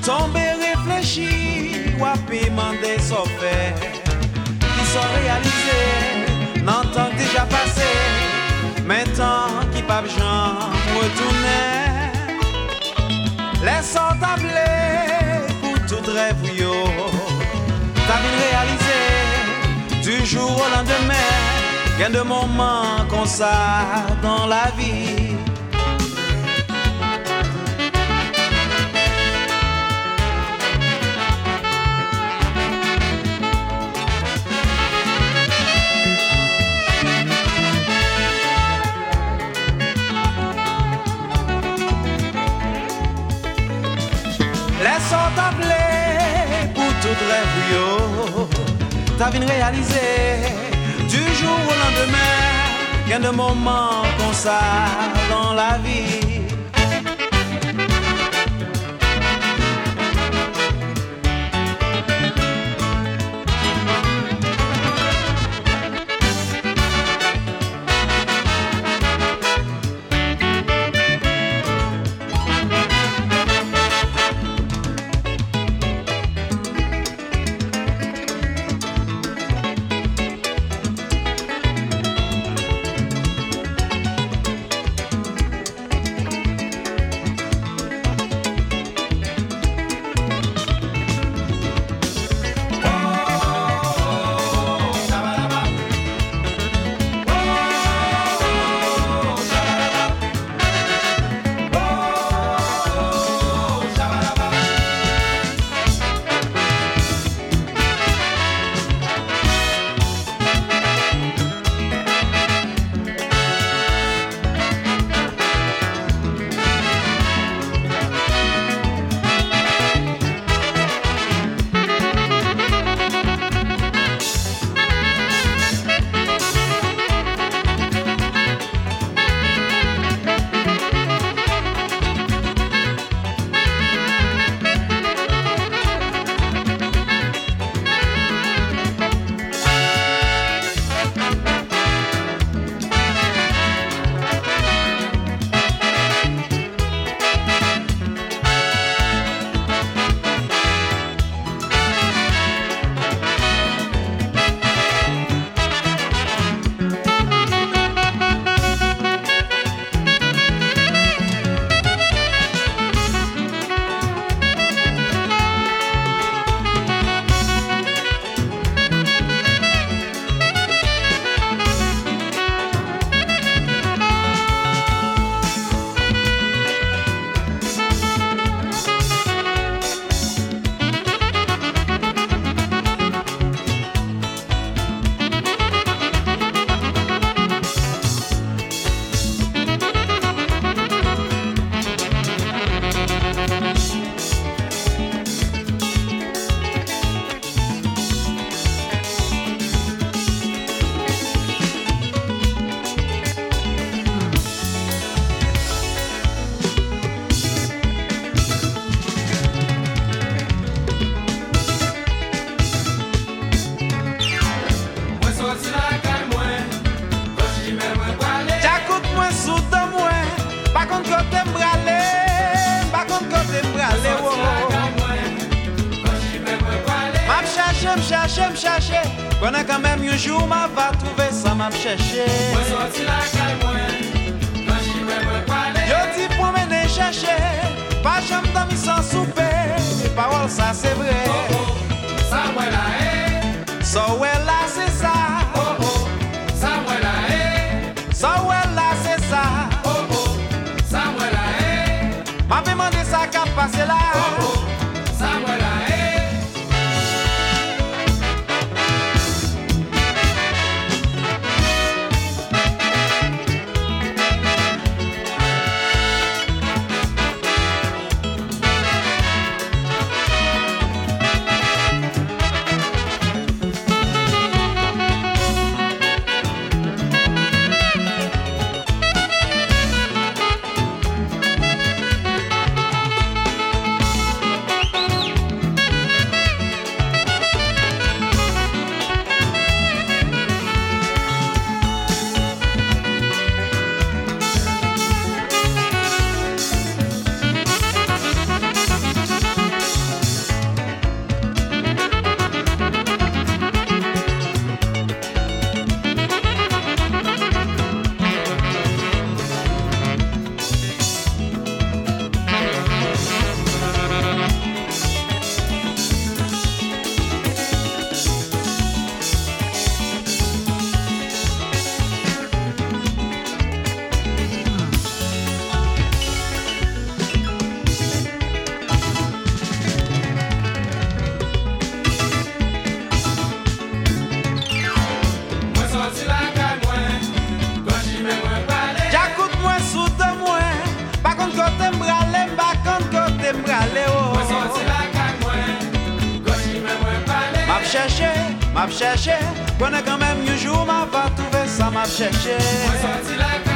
Tombe réfléchi, ou à demander son fait. Qui sont réalisés, dans le temps déjà passé. Maintenant qui pas besoin retourner. Laissons tabler pour tout rêve, yo. T'as bien réalisé du jour au lendemain. Gain de moments comme ça dans la vie. Tout rêve, yo. T'as bien réalisé du jour au lendemain. Gain de moments comme ça dans la vie. Connais quand même un jour m'a va trouver ça m'a cherché. Yo dis pour me chercher, pas jamais dans mi sans souper, mes paroles ça c'est vrai. So well là c'est ça, so Map chèche, pwene kèmèm yon jou ma va touve sa map chèche Mwen soti la kèmèm